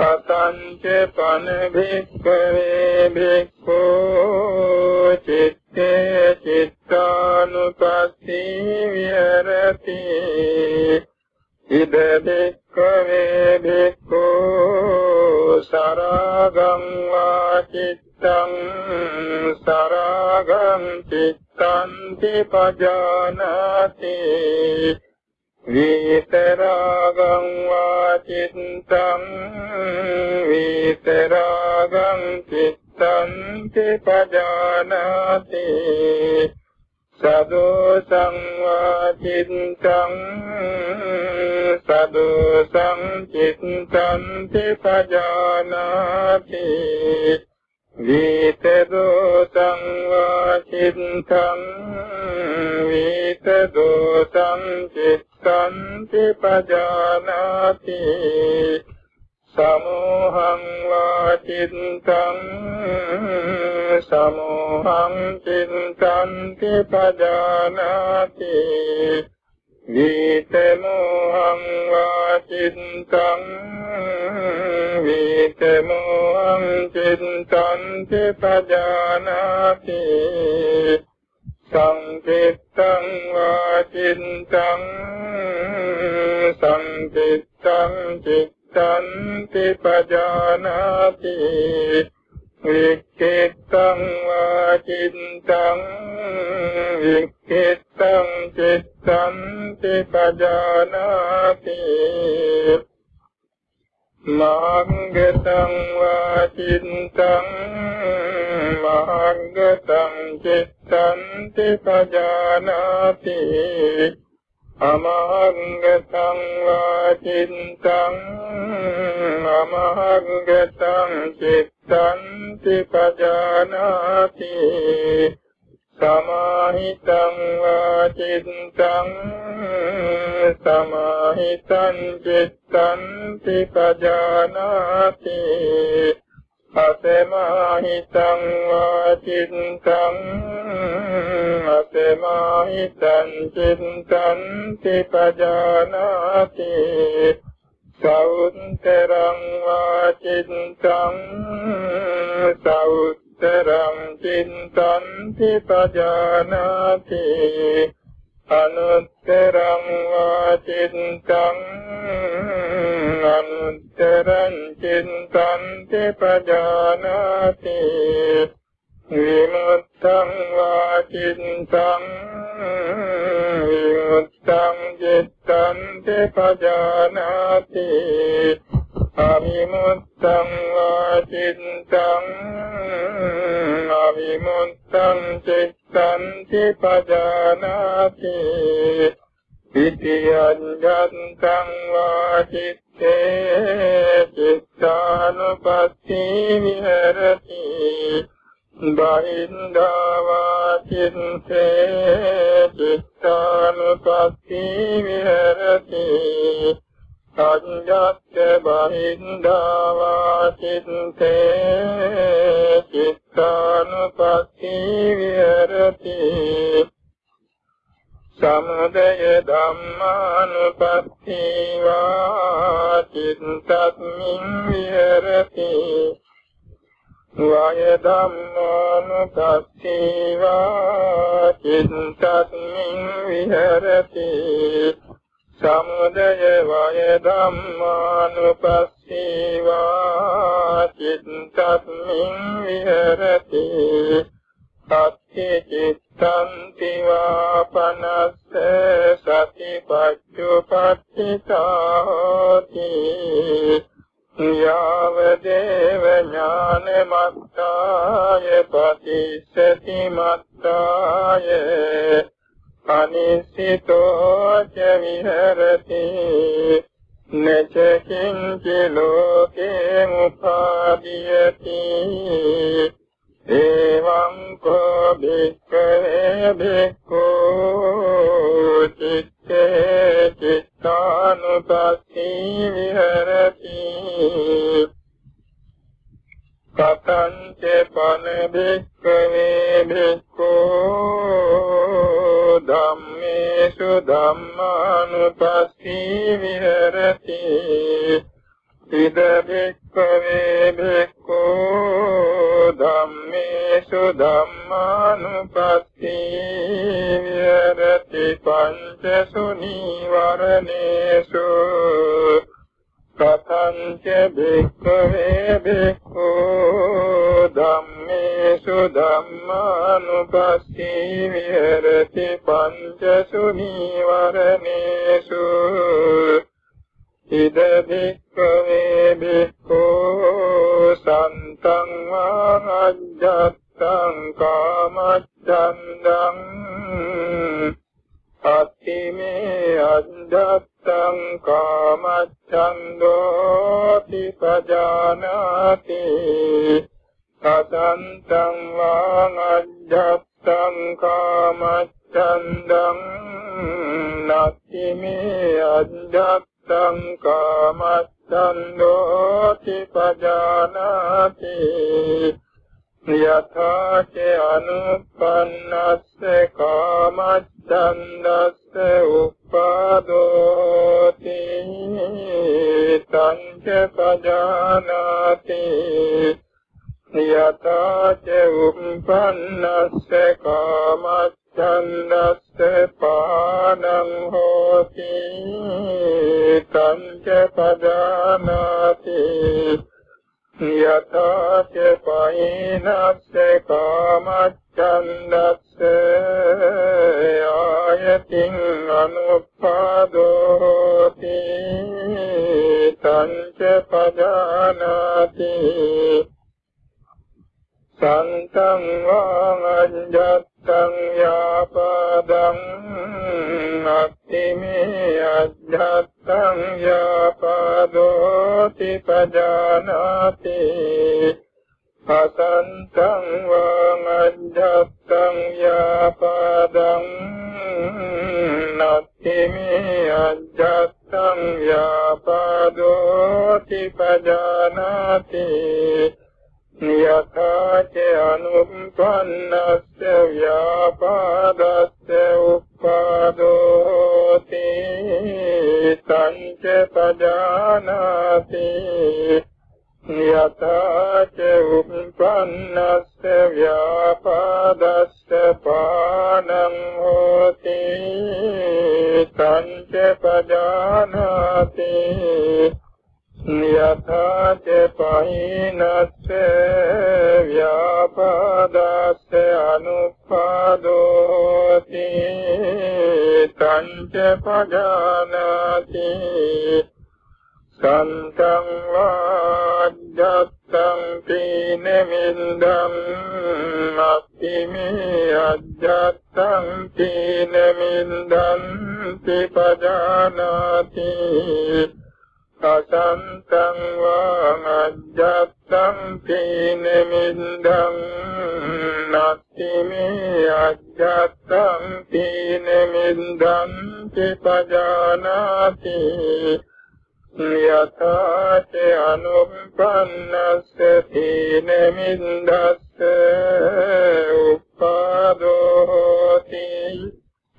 पतञ्चपणिश्व भिक्षो चित्ते चित्तनुपसिरति इद भिक्वे भिक् सरागं वा चित्त सरागं चित्तन्ति प जनति විතරාගං වාචිත්තං විතරාගං චිත්තං පජානාති. සදෝසං වාචිත්තං සදෝසං චිත්තං පජානාති. වේතදෝසං වාචිත්තං වේතදෝසං චිත්තං පජානාති සමෝහං වාචිත්තං සමෝහං චිත්තං පජානාති වේතමෝහං වාචිත්තං වේතමෝහං චිත්තං පජානාති සංකිට්ඨං වාචිත්තං සංකිට්ඨං චිත්තං පජානාති වික්ඛිතං වාචිත්තං වික්ඛිතං චිත්තං පජානාති මාංගතං වාචිත්තං මාංගතං චිත්තං පජානාති අමහංගතං වාචිත්තං අමහංගතං චිත්තං පජානාති සමාහිතං වාචිත්තං සමාහිතං චිත්තං පජානාති අසමාහිතං වාචිත්තං අසමාහිතං චිත්තං පජානාති සෞන්තරං වාචිත්තං සෞත්තරං චිත්තං පජානාති අනුත්තරං වාචිත්තං අනුත්තරං චිත්තං පජානාති විමුක්තං වාචිත්තං විමුක්තං චිත්තං පජානාති අවිමුත්තං වාචිත්තං අවිමුත්තං චිත්තං පජානාති ඉතියං ජන්තං වාචිත්තේ චිත්තානුපස්සී විහෙරති බහින්දා වාචිත්තේ චිත්තානුපස්සී විහෙරති සංයත්ත බහින්දා වාචිත්තේ චිත්තානුපස්සී විහෙරති. සමුදය ධම්මානුපස්සී වාචිත්තස්මින් විහෙරති. වය ධම්මානුපස්සී වාචිත්තස්මින් විහෙරති. සමුදය වය ධම්මානුපස්සී වාචිත්තස්මින් විහෙරති සත්‍ය චිත්තං තිවාපනස්ස සතිපච්චුපට්ඨිතාති යාව දේව ඥානමත්තාය පතිස්සති මත්තාය අනිසිතෝ ච විහෙරති නචකින් චලෝකේ උපාදීයති එවං කෝ භික්ඛවේ භික්ඛෝ චිත්තේ චිත්තානුපස්සී විහෙරති කතං ච පන භික්ඛවේ භික්ඛෝ ධම්මේසු ධම්මානුපස්සී විහෙරති ඉද භික්ඛවේ භික්ඛෝ ධම්මේසු ධම්මානුපස්සී විහෙරති පංචසු නීවරණේසු කතංච භික්ඛවේ භික්ඛෝ ධම්මේසු ධම්මානුපස්සී විහෙරති පංචසු නීවරණේසු ඉද භික්ඛවේ භික්ඛෝ සන්තං වාජ්ජත්තං කාමච්ඡන්දං අත්තිමේ छन्दोऽपि जानाति कथन्तं वामधत्तं कामच्छन्दम् नक्तिमे अधत्तं कामच्छन्दोतिपजानाति यथा च अनुपन्नस्य काम කාමච්ඡන්දස්ස උප්පාදෝති තංච පජානාති යථා ච උප්පන්නස්ස කාමච්ඡන්දස්ස පානං හෝති තංච පදානාති යථාච පයිනස්ස කාමච්ඡන්දස්ස ආයතින් අනුපාදෝති තංච පදානාති සන්තං වාංජත්තං යාපදං අත්තිමේ අජ්ජත්තං යාපදෝති පජානාති. असन्तं वामधत्तं यापदम् नतिमे अजत्तम् व्यापदोतिपजानाति यथा च अनुपन्नस्य व्यापादस्य उत्पादोति तञ्च प्रजानाति यथा च उत्पन्नस्य व्यापदस्य पाणम् यथा च पीनस्य व्यापदस्य अनुपादोति तञ्च प्रजानाति। සන්තං වාජ්ජත්තං පීන මින්දම් අත්තිමේ අජ්ජත්තං පීන මින්දම් තිපජානාති අසන්තං වාංජත්තං තීන මින්දං නත්තිමේ අජ්ජත්තං තීන මින්දං චපජානාති यथा च अनुपन्नस्यमिन्धस्य उपादोति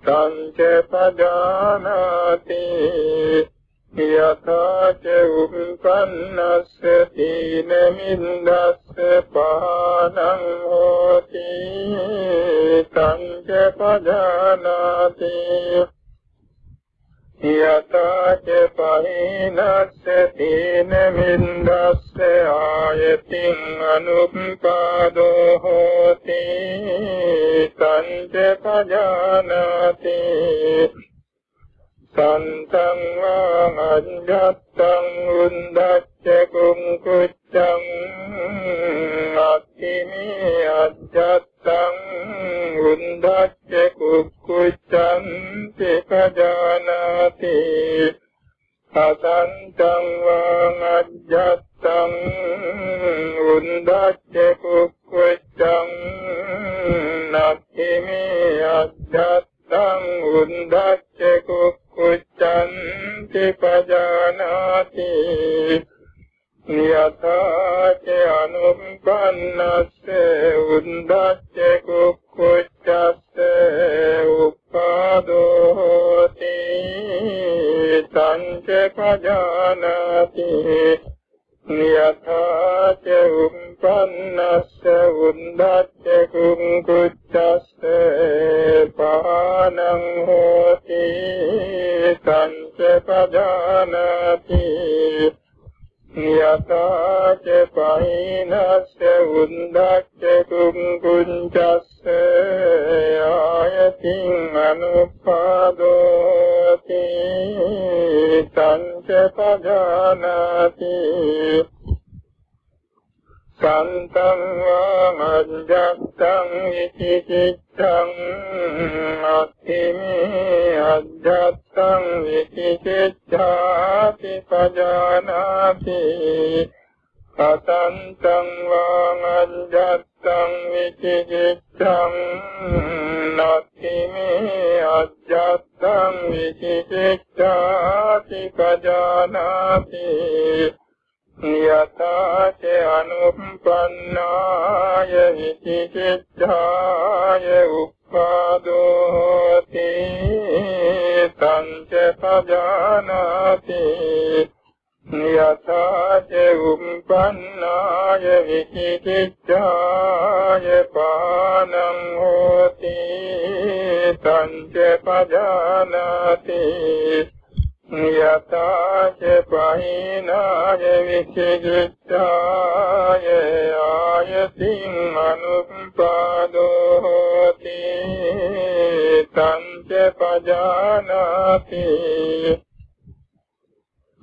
तं च पजानाति यथा च उत्पन्नस्य न इन्धस्य पानङ्गोति तं पजानाति යථාච පහිනස්ස තීන මින්දස්ස ආයතින් අනුපාදෝ හෝති තංච පජානාති සන්තං වාංජත්තං උන්දච්ච කුංකුච්ඡං අත්තිමේ අජ්ජත්තං උන්දච්ච කුක්කුච්ඡං තේකජානාති සසන්තං වාංජත්තං උන්දච්ච කුක්කුච්ඡං නත්තිමේ අජ්ජත්තං උන්දච්ච කුක්කුච්ඡං උච්චන්ති පජානාති යථාච අනුපන්නස්ස උන්දච්ච කුක්කුච්චස්ස උප්පාදෝති තංච පජානාති යථා ච උම්පන්නස්ස උන්දච්ච කුංකුච්චස්ස පානං හෝති සංච පජානාති යථා ච පහිනස්ස උන්දච්ච කුංකුච්චස්ස ආයතින් අනුපාදෝති සංච පජානාති सन्तं वामजतम् विशिषिक्षम् नास्ति मे अध्यम् विशिषिच्छातिपजानाति असन्तं वामजत्तं विशिचिक्षम् नास्ति मे अध्यम् विशिषिच्छातिपजानाति යථාච අනුප්පන්නාය විචිකිච්ඡාය උප්පාදෝති සංච පජානාති යථාච උම්පන්නාය විචිකිච්ඡාය පානං හෝති සංච පජානාති යතාච පහිනාය විචිකිච්ඡාය ආයතින් අනුපාදෝති තංච පජානාති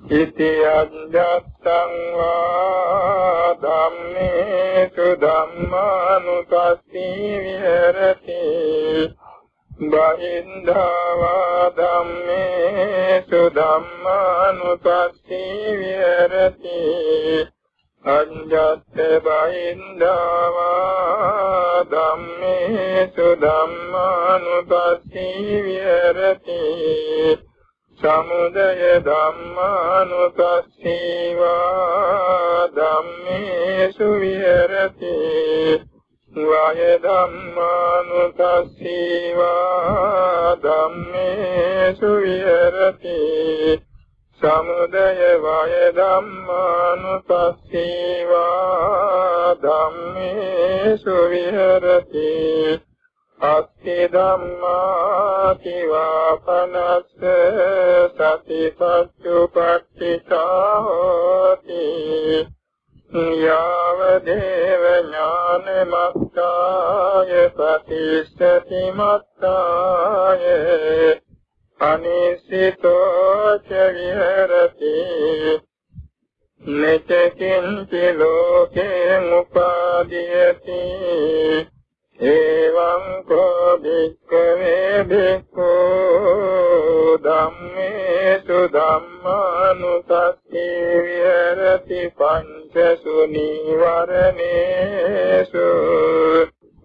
ඉති අජ්ජත්තං වා ධම්මේසු ධම්මානුපස්සී විහෙරති බහින්දාවා ධම්මේසු ධම්මානුපස්සී විහෙරති අඤ්ඤත් බහින්දාවා ධම්මේසු ධම්මානුපස්සී විහෙරති සමුදය ධම්මානුපස්සීවා ධම්මේසු විහෙරති වය ධම්මානුපස්සීවා ධම්මේසු විහෙරති සමුදය වය ධම්මානුපස්සීවා ධම්මේසු විහෙරති අත්ති ධම්මාති වාපනස්ස සති පච්චුපට්ඨිතා හෝති යාව දේව ඥානමත්තාය ප්‍රතිස්සති මත්තාය අනිසිතෝ ච විහෙරති. නචකින්චි ලෝකේ උපාදීයති. එවං කෝ භික්ඛවේ භික්ඛෝ ධම්මේසු ධම්මානුසස්සී විහෙරති පංචසු නීවරණේසු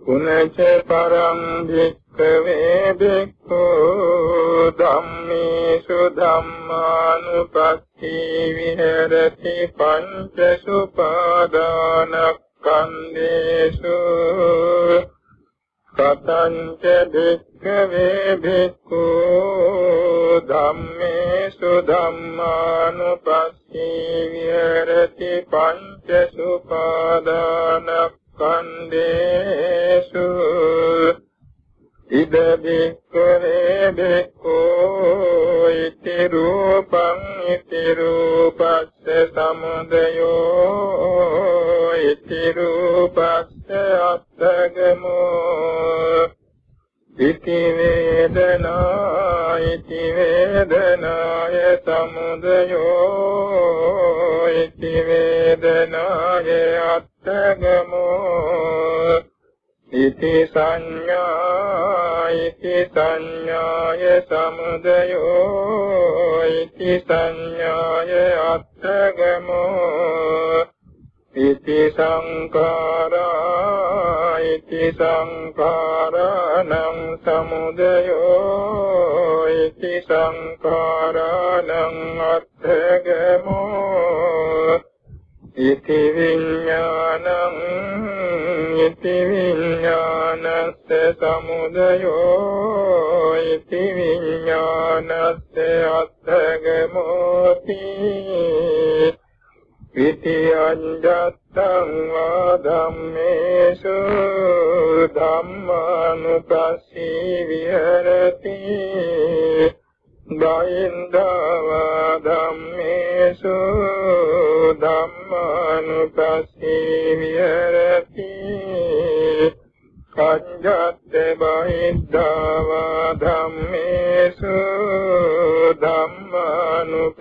පුනච පරං භික්ඛවේ භික්ඛෝ ධම්මේසු ධම්මානුපස්සී විහෙරති පංචසු පාදානක්ඛන්දේසු කතංච භික්ඛවේ භික්ඛු ධම්මේසු ධම්මානුපස්සී විහෙරති පංච සුපාදානස්කන්ධේසු. ඉද භික්ඛවේ භික්ඛු ඉති රූපං ඉති රූපස්ස සමුදයෝ. ඉති රූපස්ස අත්තගමෝ ඉති වේදනා ඉති වේදනාය සමුදයෝ. ඉති වේදනාය අත්තගමෝ ඉති සංඥා ඉති සංඥාය සමුදයෝ. ඉති සංඥාය අත්තගමෝ ඉති සංඛාරා ඉති සංඛාරාණං සමුදයෝ ඉති සංඛාරාණං අත්තගමෝ ඉති විඥානං ඉති විඥානස්ස සමුදයෝ ඉති විඥානස්ස අත්තගමෝති ඉති අඤ්ඤත්තං වා ධම්මේසු ධම්මානුපස්සී විහෙරති බයින්දවා ධම්මේසු ධම්මානුපස්සී විහෙරති කඤ්ඤත් බහිද්ධවා ධම්මේසු ධම්මානුපස්සී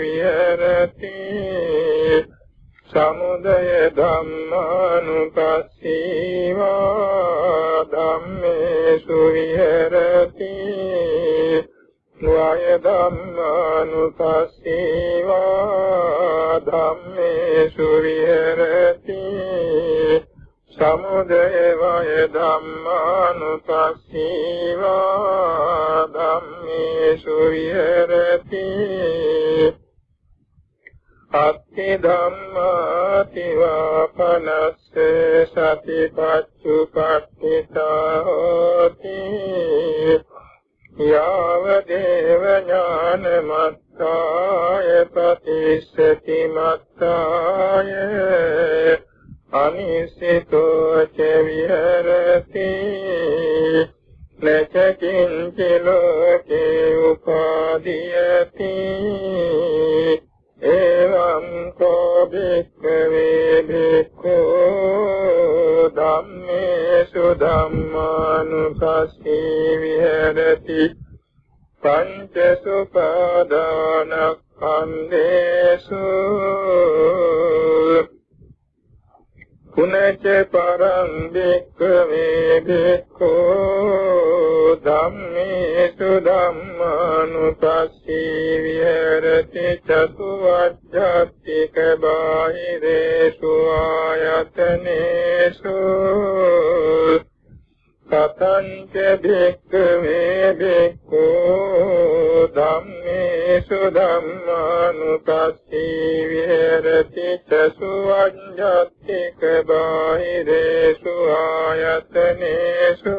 විහෙරති. සමුදය ධම්මානුපස්සීවා ධම්මේසු විහෙරති. වය ධම්මානුපස්සීවා ධම්මේසු විහෙරති. සමුදය වය ධම්මානුපස්සීවා ධම්මේසු විහෙරති අත්ති ධම්මාති වාපනස්ස සතිපත්තුපට්ඨිතා හෝති යාව දේව ඥානමත්තාය පතිස්සති මත්තාය අනිසිතෝ ච විහෙරති නචකින්ච ලෝකේ උපාදීයති. එවං කෝ භික්ඛවේ භික්ඛෝ ධම්මේසු ධම්මානුපස්සී විහෙරති. පංච සුපදානක්ඛන්දේසු පුනච පරං භික්ඛවේ භික්ඛෝ ධම්මේසු ධම්මානුපස්සී විහෙරති චතුවච්ඡත්තික බාහිරේසු ආයතනේසු කතංච භික්ඛවේ භික්ඛෝ ධම්මේසු ධම්මානුපස්සී විහෙරති චසුවඤ්ඤත්තික බාහිරේසු ආයතනේසු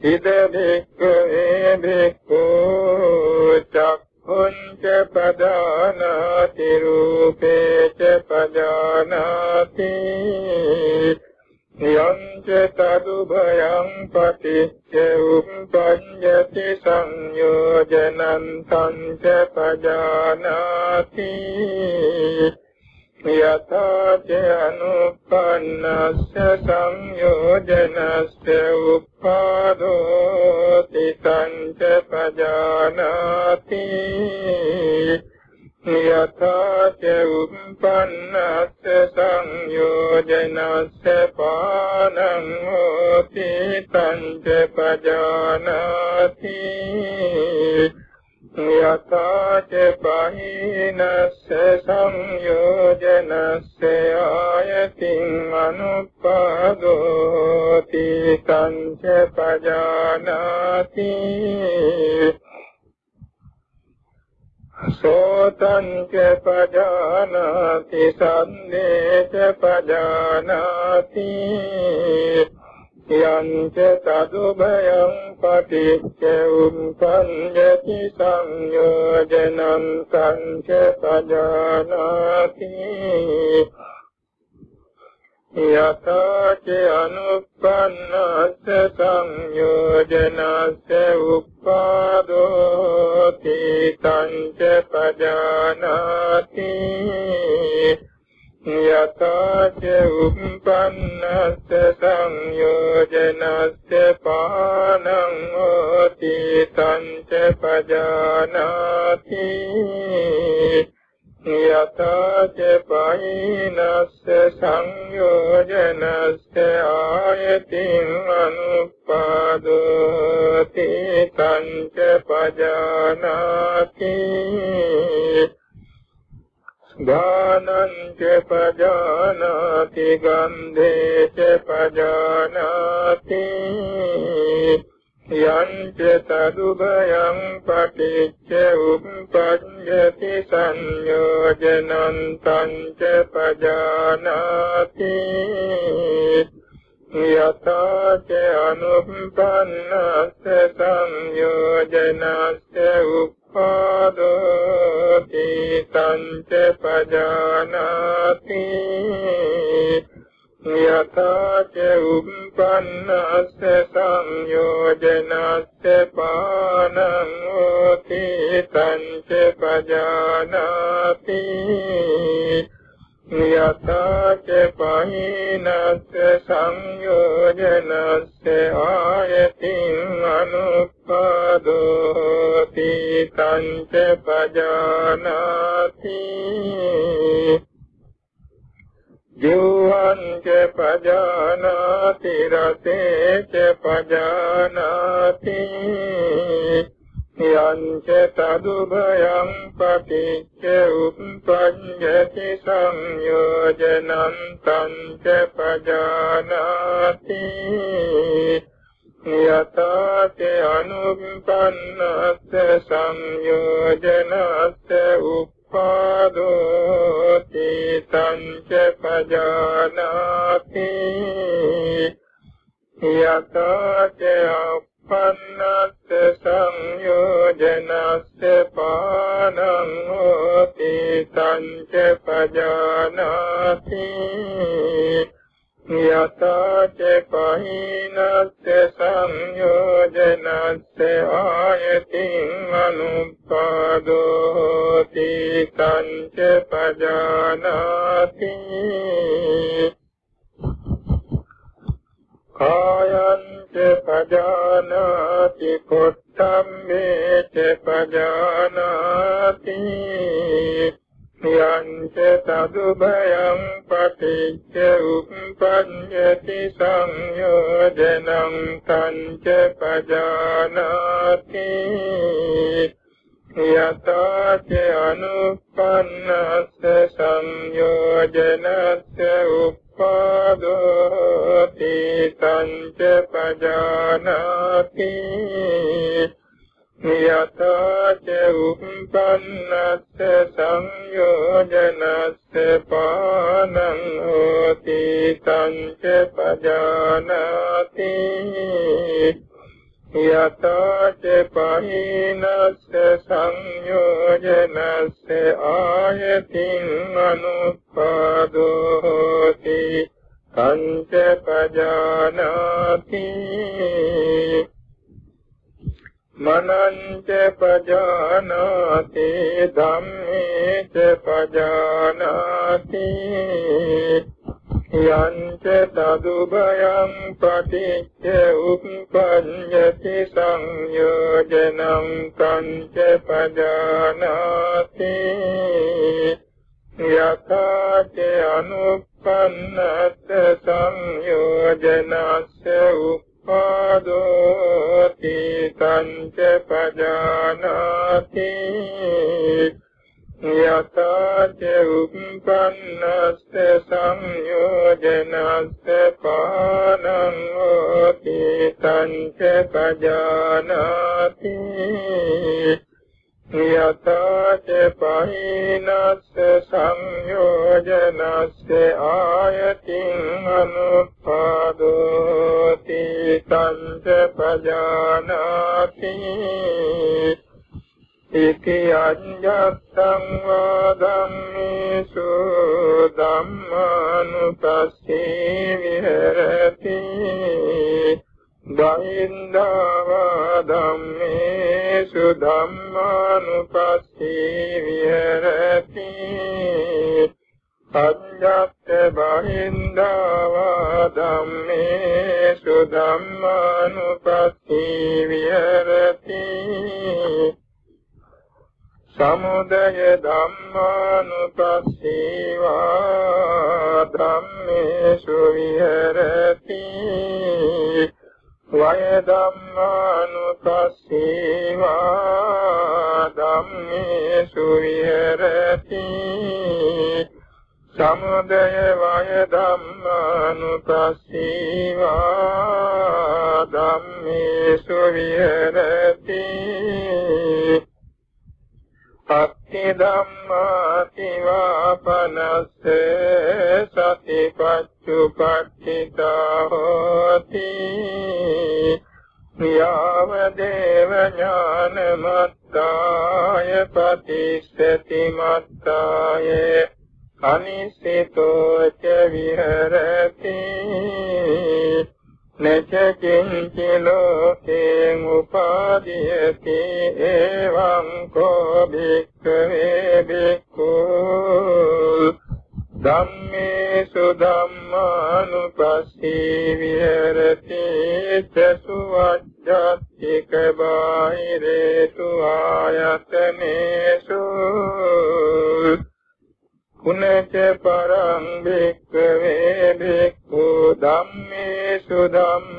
ඉද භික්ඛවේ භික්ඛෝ චක්ඛුංච පදානාති රූපේච පදානාති යංච තදුභයං පටිච්ච උප්පඤ්ඤති සංයෝජනං තංච පජානාති යථා ච අනුපන්නස්ස සංයෝජනස්ස උප්පාදෝති තංච පජානාති යථා ච උප්පන්නස්ස සංයෝජනස්ස පානං හෝති තංච පජානාති. යථා ච බහිනස්ස සංයෝජනස්ස ආයතින් අනුපාදෝති තංච පජානාති. සෝතං ච පජානාති සම්මේ ච පජානාති යං ච තදුභයං පටිච්ච උප්පඤ්ඤති සංයෝජනං සංච පජානාති යථා ච අනුප්පන්නස්ස සංයෝජනස්ස උප්පාදෝති තංච පජානාති යථා ච උප්පන්නස්ස සංයෝජනස්ස පානං හෝති තංච පජානාති यथा च पयीनस्य संयोजनस्य आयति अनुपादूति धानं च पजानाति गन्धे च पजानाति। යංච තදුභයං පටිච්ච උප්පඤ්ඤති සංයෝජනං තංච පජානාති යථා ච අනුප්පන්නස්ස සංයෝජනස්ස උප්පාදෝ හෝති තංච පජානාති යථාච උප්පන්නස්ස සංයෝජනස්ස පානං හෝති තංච පජානාති. යථාච පහිනස්ස සංයෝජනස්ස ආයතින් අනුප්පාදෝති තංච පජානාති. ජීවං ච පජානාති රසේ ච පජානාති යංච තදුභයං පටිච්ච උප්පඤ්ඤති සංයෝජනං තංච පජානාති යතාච අනුපන්නස්ස සංයෝජනස්ස උප්පාදෝති තංච පජානාති යතාච පන්නස්ස සංයෝජනස්ස පානං හෝති සංච පජානාති යතාච පහිනස්ස පජානාති යතාච උප්පන්නස්ස සංයෝජනස්ස පානං හෝති තංච පජානාති යතාච පහිනස්ස සංයෝජනස්ස ආයතින් අනුපාදෝති තංච පජානාති ඉති අඤ්ඤත්තං වාදම්මේසු ධම්මානුපස්සී විහෙරති. බහින්දවා ධම්මේසු ධම්මානුපස්සී විහෙරති. අඤ්ඤත්ත බහින්දවා ධම්මේසු ධම්මානුපස්සී විහෙරති. සමුදය ධම්මානුපස්සීවා ධම්මේසු විහෙරති. වය ධම්මානුපස්සීවා ධම්මේසු විහෙරති. සමුදය වය ධම්මානුපස්සීවා ධම්මේසු විහෙරති. සත්‍ය ධම්මාති වාපනස්ස සතිපච්චුපට්ඨිතා හෝති යාව දේව ඥානමත්තාය පතිස්සති අතිමත්තායේ අනිසිතෝ ච විහෙරති නචකින්චි ලෝකේ උපාදීයති එවං කෝ භික්ඛවේ භික්ඛු ධම්මේසු ධම්මානුපස්සී විහෙරති චසු වජ්ජත්තික බාහිරේසු ආයතනේසු පුනච පරං භික්ඛවේ භික්ඛු ධම්මේසු ධම්මානුපස්සී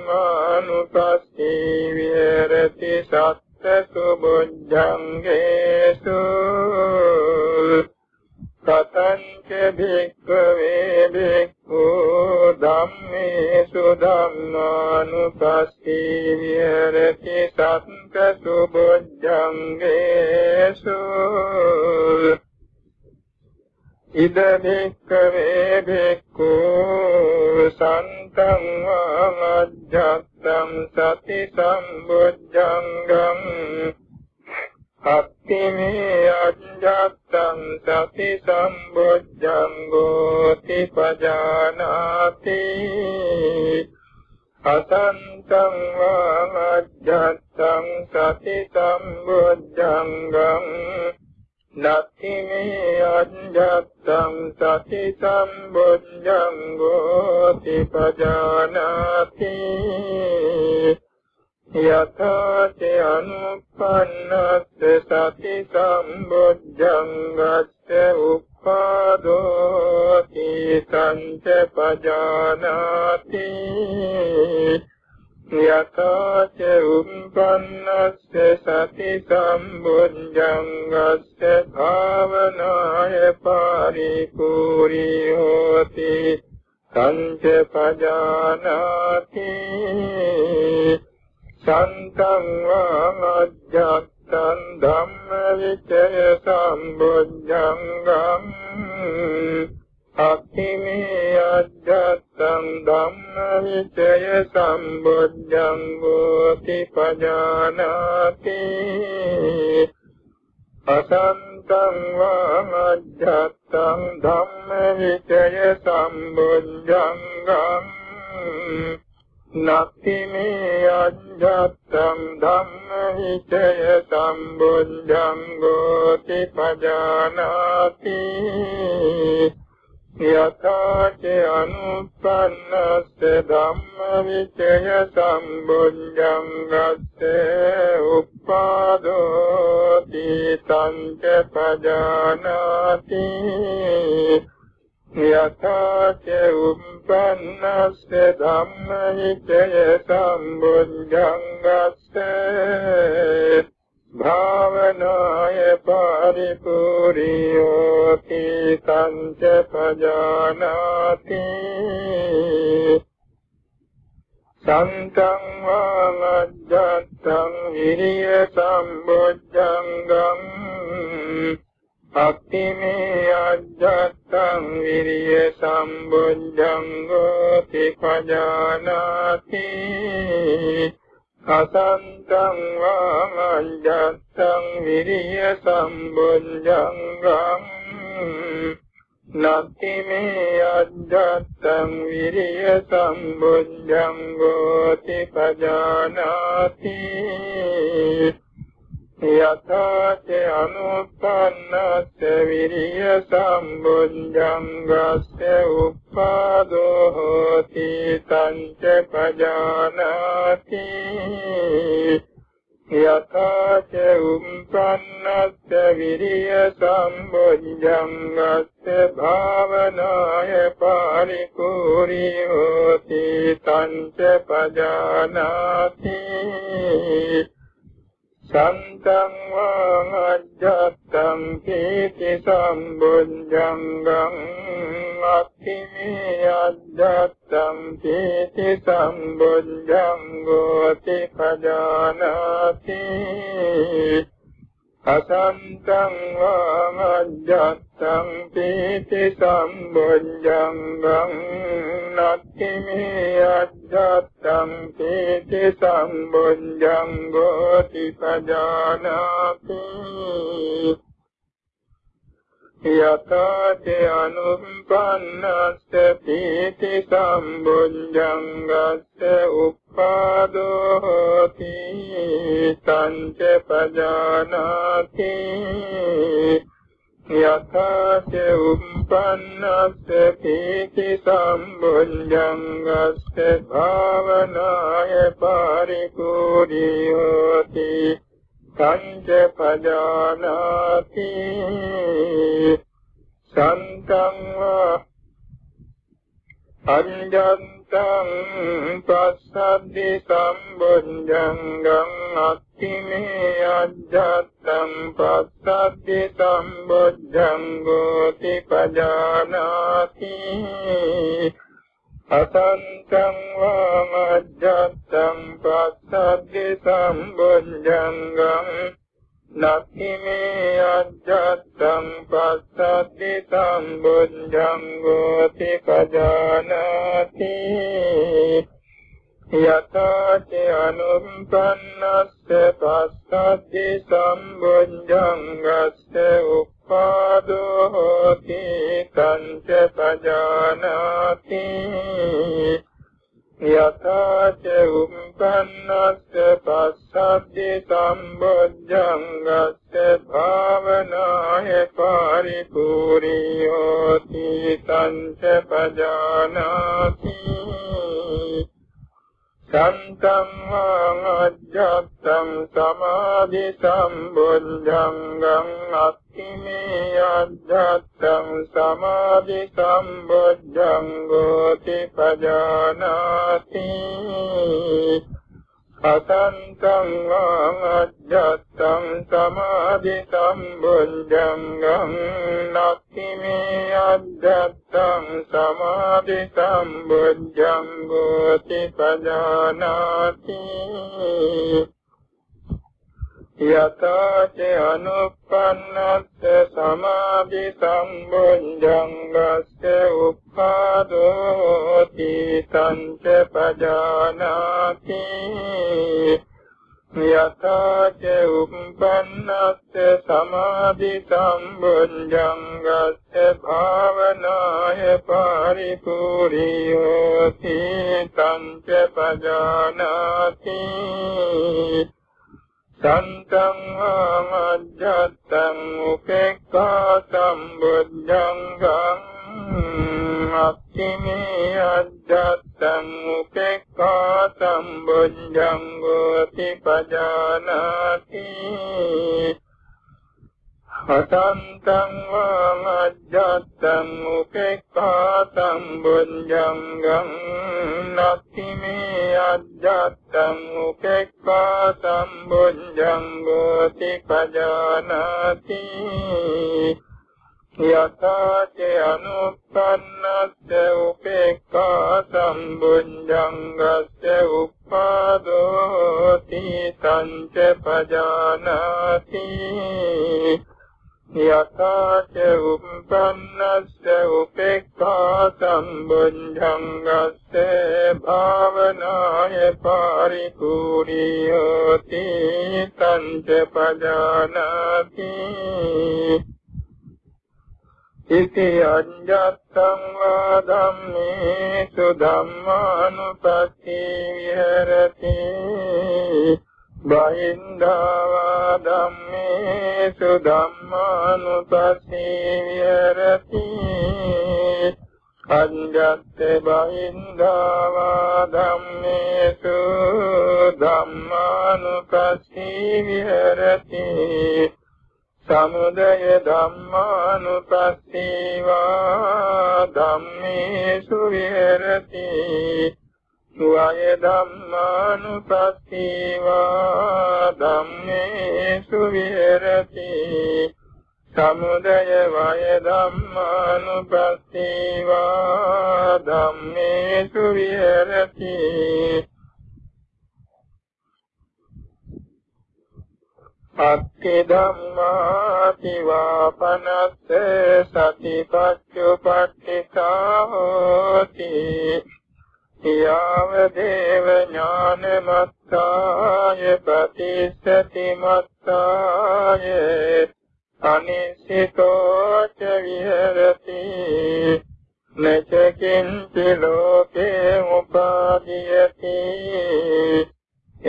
විහෙරති සත්ත සුබුද්ධංගේසු කතංච භික්ඛවේ භික්ඛු ධම්මේසු ධම්මානුපස්සී විහෙරති සත්ත සුබුද්ධංගේසු ඉද භික්ඛවේ භික්ඛු සන්තං වාමජ්ජත්තං සති සම්බුද්ධංගම් අත්තිමේ අජ්ජත්තං සති සම්බුද්ධංගෝ තිපජානාති අසන්තං වාමජ්ජත්තං සති සම්බුද්ධංගම් නත්ති මේ අඤ්ඤත්තං සති සම්බුද්ධං ගෝති පජානාති යථාච අනුපන්නස්ස සති සම්බුද්ධං ගච්ඡ උප්පාදෝති සංච පජානාති යතච උම්පන්නස්ස සති සම්බුද්ධංගස්ස භාවනාය පරිපූර්ණී හෝති සංච පජානාති සන්තං වාමජ්ජත්තං ධම්ම විචය සම්බුද්ධංගම් අක්ඛිමේ අජ්ජත්තං ධම්ම විචය සම්බුද්ධං ගෝති පජානාති අසන්තං වාමජ්ජත්තං ධම්ම විචය සම්බුද්ධං ගම් නත්ති මේ අජ්ජත්තං ධම්ම විචය සම්බුද්ධං ගෝති පජානාති යථාච අනුපන්නස්ස ධම්ම විචය සම්බුද්ධං ගස්සේ උප්පාදෝති තංච පජානාති යථාච උප්පන්නස්ස ධම්ම විචය සම්බුද්ධං ගස්සේ භාවනාය පරිපූර්ණෝති සංච පජානාති සන්තං වාමජ්ජත්තං විරිය සම්බුද්ධංගම් අක්තිමේ අජ්ජත්තං විරිය සම්බුද්ධංගෝ තිපජානාති අසන්තං වාමඤ්ඤත්තං විරිය සම්බුද්ධංගම් නත්ති මේ අද්දත්තං විරිය සම්බුද්ධං ගෝති පජානාති යථාච අනුපන්නස්ස විරිය සම්බුද්ධං ගස්ස උප්පාදෝ හෝති තංච පජානාති යථාච උම්පන්නස්ස විරිය සම්බුද්ධං ගස්ස භාවනාය පරිපූර්ණී හෝති තංච පජානාති සන්තං වාජ්ජත්තං කීති සම්බුද්ධංගං අත්තිමේ අජ්ජත්තං කීති සම්බුද්ධං ගෝති පජානාති අසන්තං यथा च अनुपन्नस्य भीति शम्भुजङ्गस्य उपादोति सञ्च प्रजानाति। පජානාති යතච උප්පන්නස්ස පීති සම්බුද්ධංගස්ස භාවනාය පරිපූර්ණී හෝති සංච පජානාති. සන්තං අඤ්ඤන්තං පස්සද්දි සම්බුද්ධංගං අත්තිමේ අජ්ජත්තං පස්සද්දි සම්බුද්ධං ගෝති පජානාති අසංකං වාමජ්ජත්තං පස්සද්දි සම්බුද්ධංගං නත්ති මේ අජ්ජත්තං පස්සද්දි සම්බුද්ධං ගෝති කජානාති යතච අනුපන්නස්ස පස්සද්දි සම්බුද්ධංගස්ස උප්පාදෝ හෝති තංච පජානාති යතච උම්පන්නස්ස පස්සද්දි සම්බොජ්ජංගස්ස භාවනාය පරිපූර්ණී හෝති තංච පජානාති සන්තං අජ්ජත්තං සමාධි සම්බුද්ධංගං අත්තිමේ අජ්ජත්තං සමාධි සම්බුද්ධං ගෝති පජානාති අසන්තං අජ්ජත්තං සමාධි සම්බුද්ධංගං නත්තිමේ අජ්ජත්තං සමාධි සම්බුද්ධං ගෝති පජානාති यथा च अनुपन्नस्य समाधिस्य उपादीति यथा च उपन्नस्य समाधि सम्भुजङ्गस्य भावनाय परिपूरीति तञ्च पजानाति සන්තං ආමජ්ජත්තං උපේක්ඛා සම්බුද්ධං ගං අත්තිමේ අජ්ජත්තං උපේක්ඛා සම්බුද්ධං ගෝති පජානාති අසන්තං වාමජ්ජත්තං උපේක්ඛා සම්බුද්ධං ගං නත්තිමේ අජ්ජත්තං උපේක්ඛා සම්බුද්ධං ගෝති පජානාති යතච අනුප්පන්නස්ස උපේක්ඛා සම්බුද්ධං ගස්ස උප්පාදෝති තංච පජානාති යතච උප්පන්නස්ස උපේක්ඛා සම්බුද්ධං ගස්ස භාවනාය පරිපූර්ණී හෝති තංච පජානාති. ඉති අඤ්ඤත්තං වා ධම්මේසු ධම්මානුපස්සී විහෙරති. බහින්දාවා ධම්මේසු ධම්මානුපස්සී විහෙරති අඤ්ඤත්ත බහින්දාවා ධම්මේසු ධම්මානුපස්සී විහෙරති සමුදය ධම්මානුපස්සීවා ධම්මේසු විහෙරති. වය ධම්මානුපස්සීවා ධම්මේසු විහෙරති. සමුදය වය ධම්මානුපස්සීවා ධම්මේසු විහෙරති. අත්ති ධම්මාති වාපනස්ස සතිපච්චුපට්ඨිතා හෝති. යාව දේව ඥානමත්තාය ප්‍රතිසති මත්තාය අනිසිතෝ ච විහෙරති නචකින්ති ලෝකේ උපාදීයති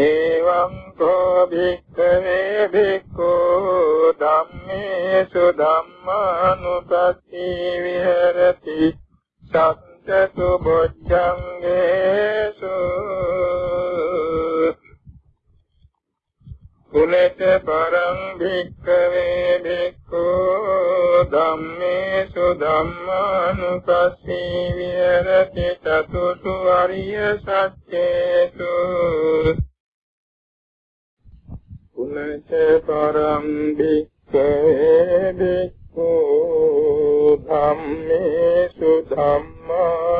එවං කෝ භික්ඛවේ භික්ඛෝ ධම්මේසු ධම්මානුපස්සී විහෙරති සත් චතු බුද්ධං හේසු කුලේත පරං භික්ඛවේ භික්ඛෝ ධම්මේසු ධම්මානුපස්සී විහෙරති චතුසු අරිය සත්‍යේසු. කුලේත පරං භික්ඛවේ භික්ඛෝ කෝ ධම්මේසු ධම්මානුපස්සී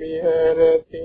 විහෙරති.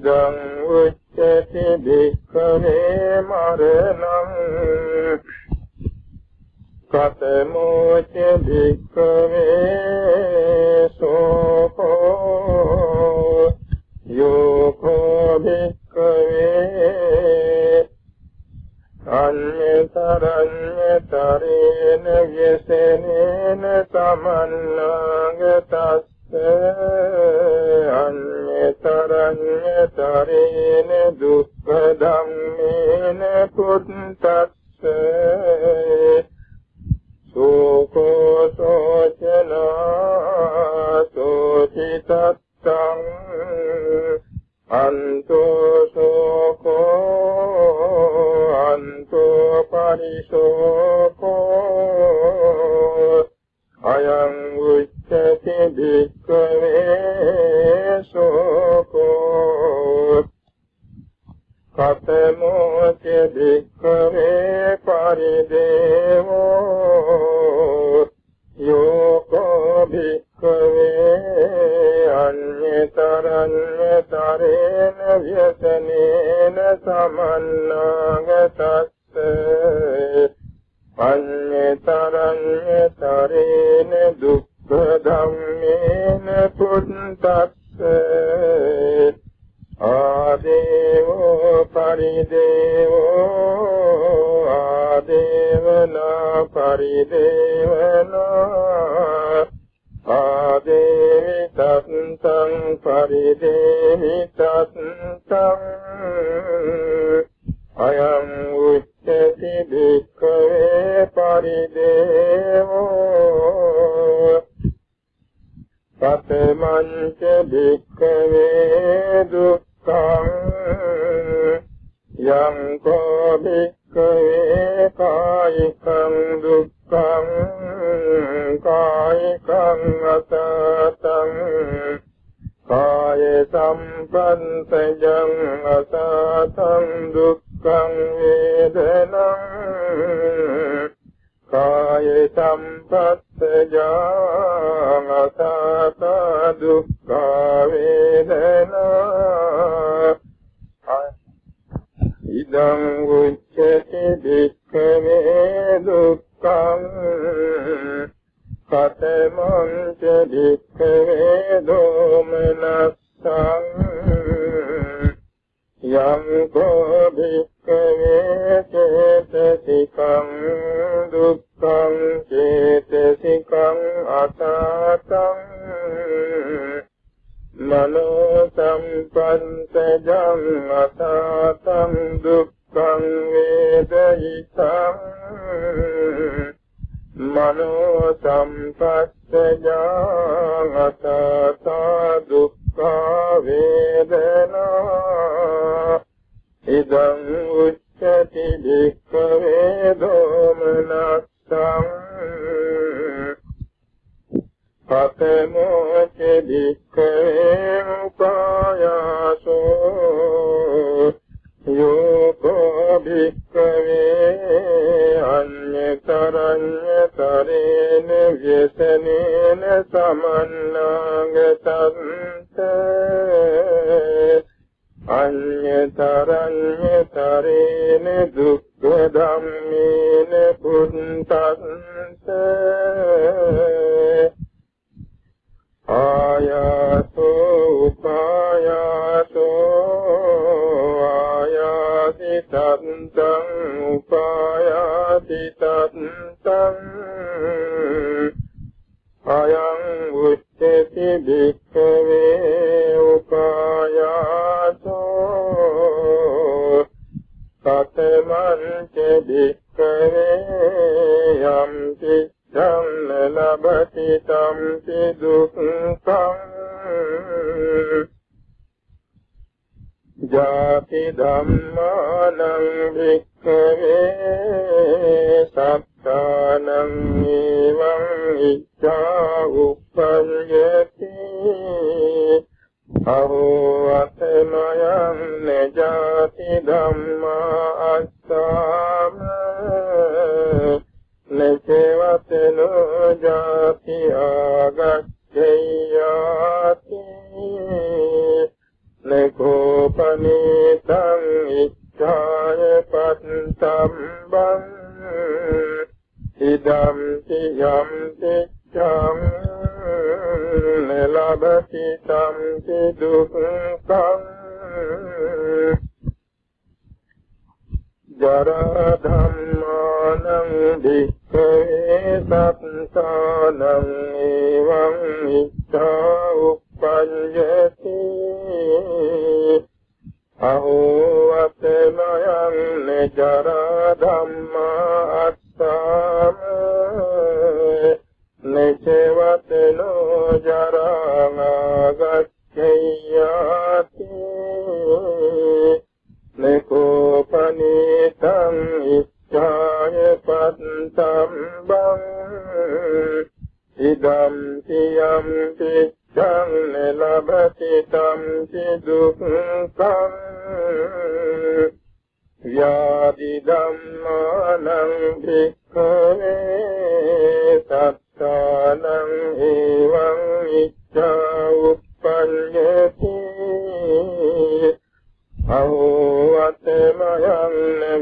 ඉදං උච්චති භික්ඛවේ මරණං. කතමෝ ච භික්ඛවේ සෝපෝ යෝකෝ භික්ඛවේ. අඤ්ඤතරඤ්ඤතරේන යසේනේන සමන්නාගතස්ස තරං තරේන දුක්ඛ ධම්මේන පුත්තස්ස. සෝකෝ සෝච කායිකං දුක්ඛං කායිකං असतम् කාය සම්පන්තයං असतं දුක්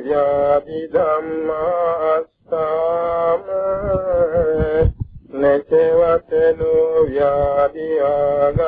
्यादिदम् आस्ताम् न च वचो व्याधियाग।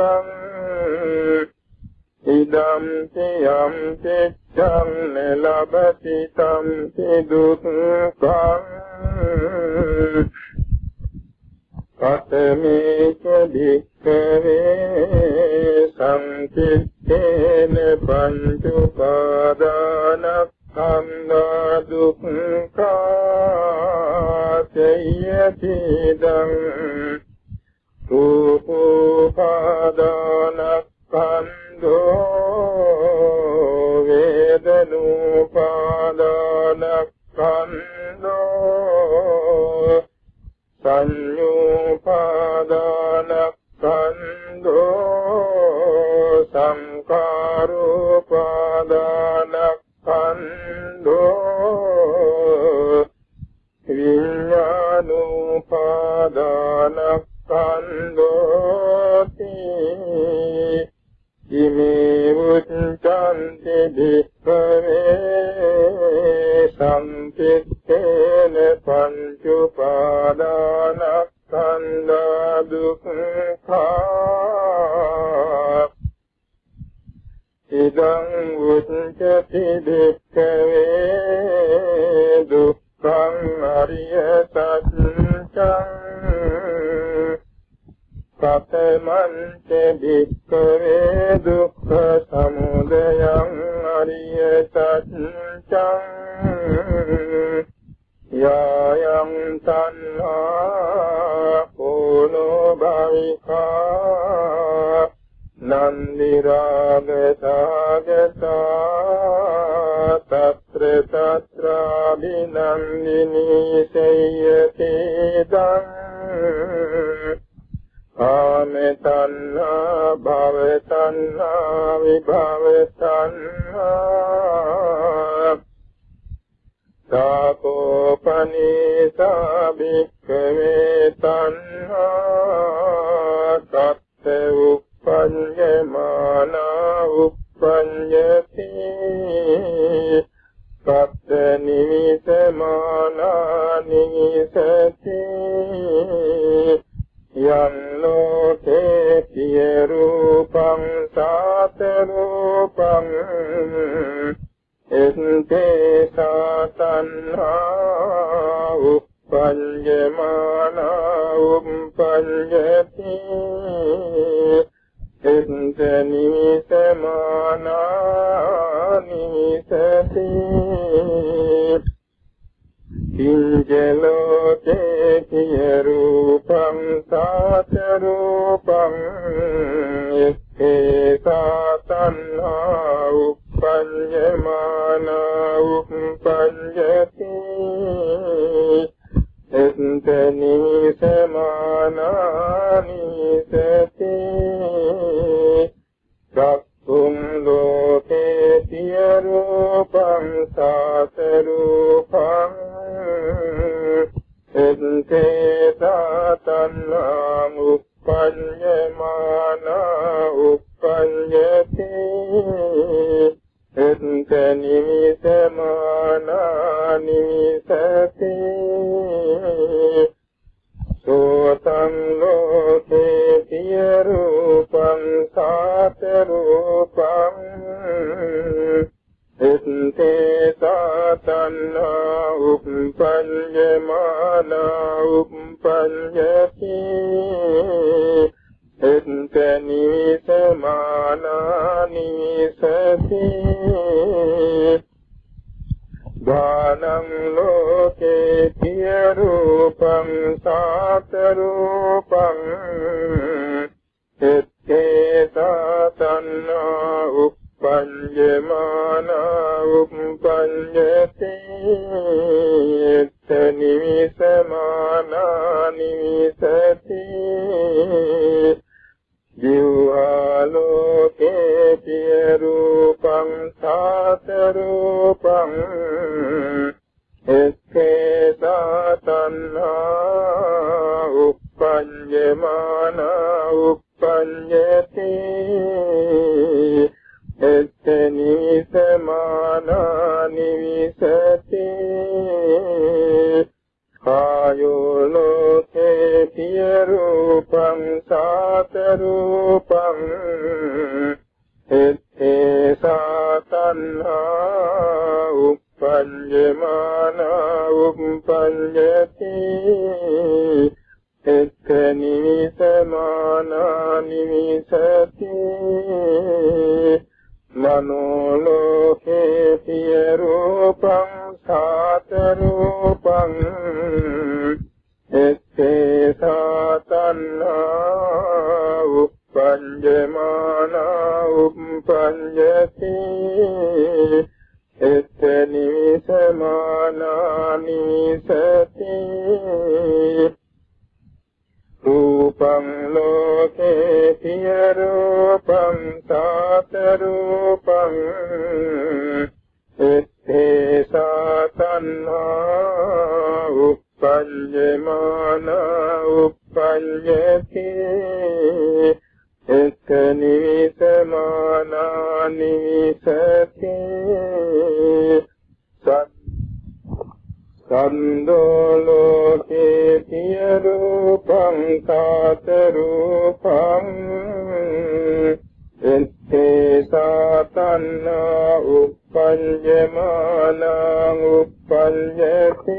බං ඉදම් තියම් තෙච්ඡං නලබති තම් සිදුක්ඛං කතමේච භික්ඛවේ සංකිට්ඨේන පංචඋපාදානක් කන්දා දුක්ඛාසයති දං دار සාකෝපනීසා භික්ඛවේ තණ්හා තත්ත උප්පඤ්ඤමානා උප්පඤ්ඤති තත්ත නිවිසමානා නිවිසති යං ලෝකේ පිය රූපං සාත රූපං එත්තේ සාතන්හා උප්පඤ්ඤමානා උප්පඤ්ඤති එත්තනි සමානා නිසති කිංජලෝකේ පිය රූපං සාත රූපං එත්තේ සාතන්හා උප්පඤ්ඤමාන උප්පඤ්ඤති එත්තනි සමානානි සති. සක්කුම් ලෝකේ තිය රූපං සාත රූපං එත්තේ සාතන්හා උප්පඤ්ඤමාන උප්පඤ්ඤති එත්ත නිමිතමානා නිමිතති. සෝතං ලෝකේ පිය රූපං සාත රූපං එත්තේ සාතන්නා උප්පඤ්ඤමානා උප්පඤ්ඤති. එත්ත නිසමානා නිසති දානං ලෝකේ පිය රූපං සාත රූපං එත්තේ උප්පඤ්ඤමානා උප්පඤ්ඤති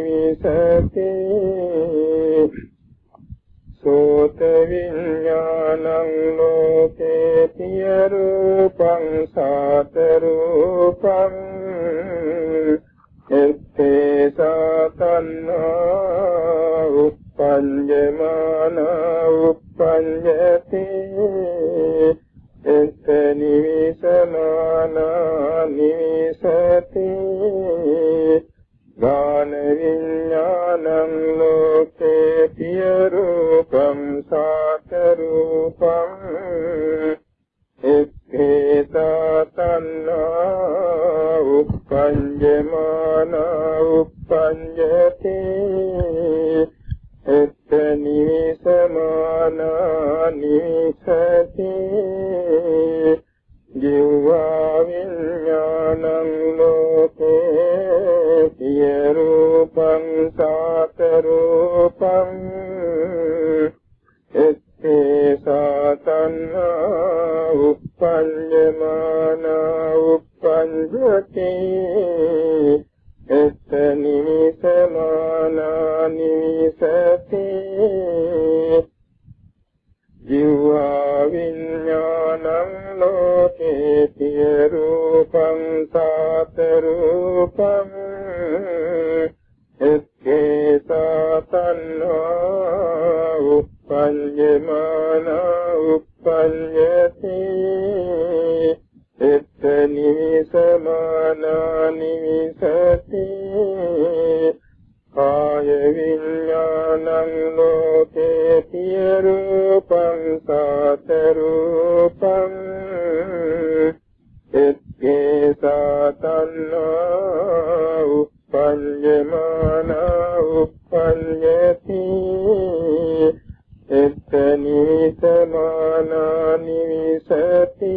සමානානි විසති සෝත විඥානං ලෝකේ පිය රූපං සාත රූපං එත්තේ සතන්නා උප්පඤ්ඤමාන උප්පඤ්ඤති එත්තනි විසමානා නිසති ගාන විඥානං ලෝකේ පිය රූපං සාත රූපං එත්තේ තතන්නා උප්පඤ්ඤමාන උප්පඤ්ඤති එත්තනි සමානා නිසති ජීවා විඥානං ලෝකේ පිය රූපං සාත රූපං එත්තේ සතන්නා උප්පඤ්ඤමාන උප්පඤ්ඤති එත්ත නිමිසමානා නිසති ජීවා විඥානං ලෝකේ පිය රූපං සාත රූපං तन्न उप्प्यमाना उत्पञ्चति यत् निमिसमाना निमिशति कायविज्ञानं लोकेति रूपं सातरूपम्। यत्ते सा සාත රූපං එත්තේ සතන්නා උප්පඤ්ඤමාන උප්පඤ්ඤති එත්ත නිසමානා නිසති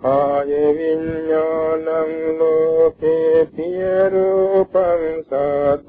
කාය විඥානං ලෝකේ පිය රූපං සාත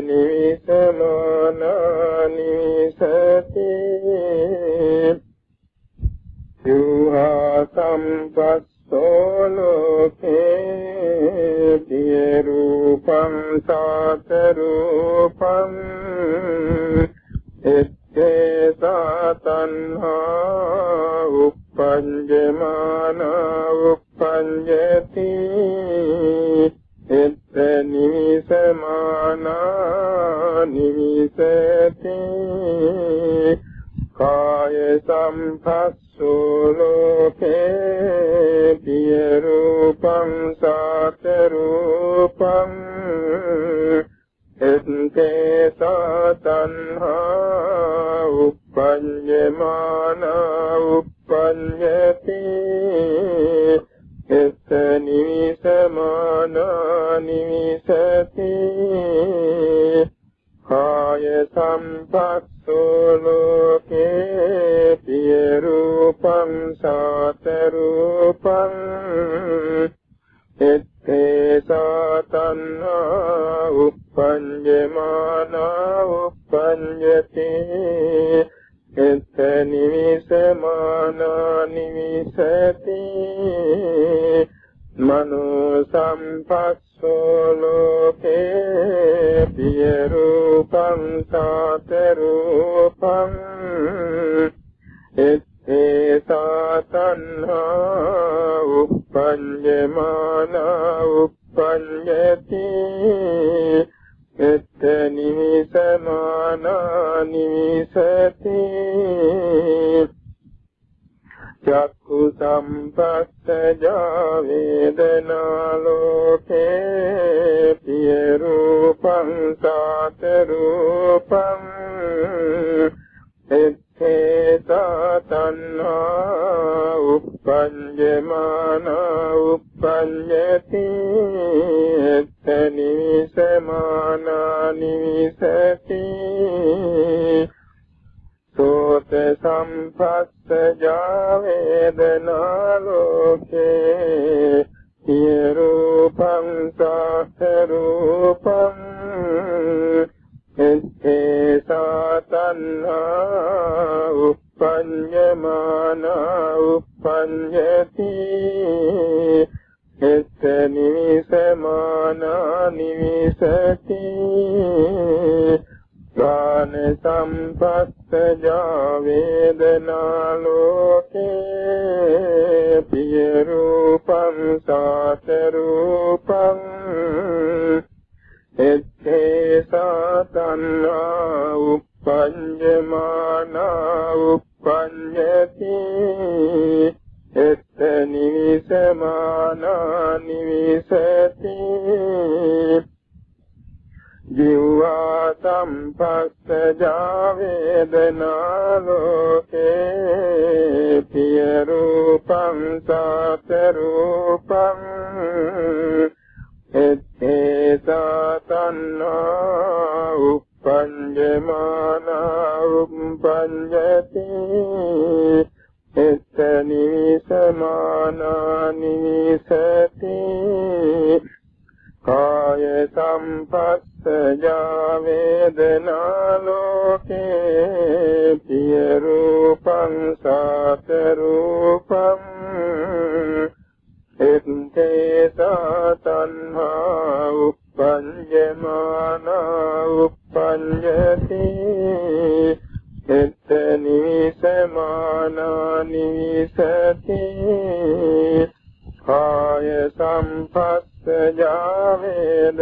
නිවිසමා uppajjamana uppajjati එත්ත නිවිසමානා නිවිස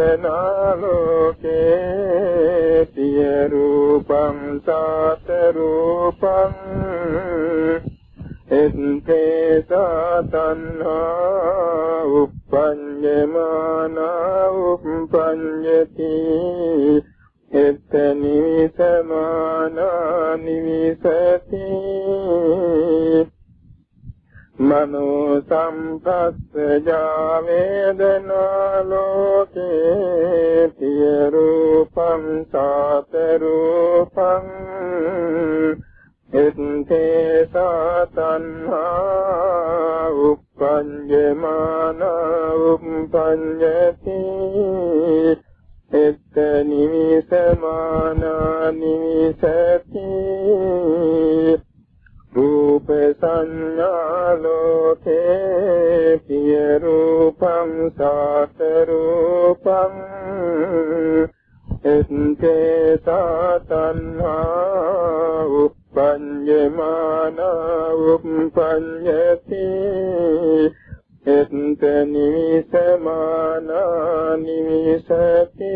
වේදනා ලෝකේ තිය රූපං සාත රූපං එත්කේ සාතන්හා උප්පඤ්ඤමානා උප්පඤ්ඤති එත්ත නිවිසමානා නිවිසති මනෝ සම්පස්සජා වේදනා ලෝකේ තිය රූපං සාත රූපං එත්තේ සතන්හා උප්පඤ්ඤමාන උප්පඤ්ඤති එත්ත නිවිසමාන නිවිසති රූප සංඥා ලෝකේ පිය රූපං සාත රූපං එත්තේ සතන්හා උප්පඤ්ඤමාන උප්පඤ්ඤති එත්ත නිවිසමාන නිවිසති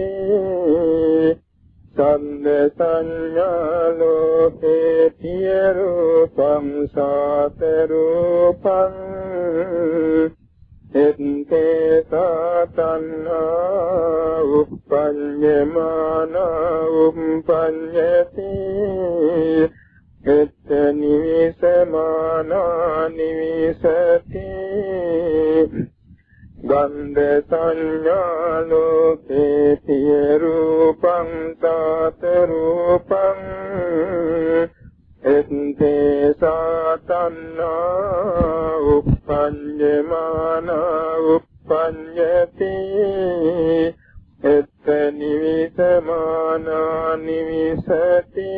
සම්ද සංඥා ලෝකේ තිය රූපං සාත රූපං එත්තේ සතන්නා උප්පඤ්ඤමාන උප්පඤ්ඤති එත්ත නිවිසමාන නිවිසති ගන්ධ සංඥා ලෝකේ තිය රූපං තාත රූපං එත්තේ සාතන්නා උප්පඤ්ඤමාන උප්පඤ්ඤති එත්ත නිවිසමාන නිවිසති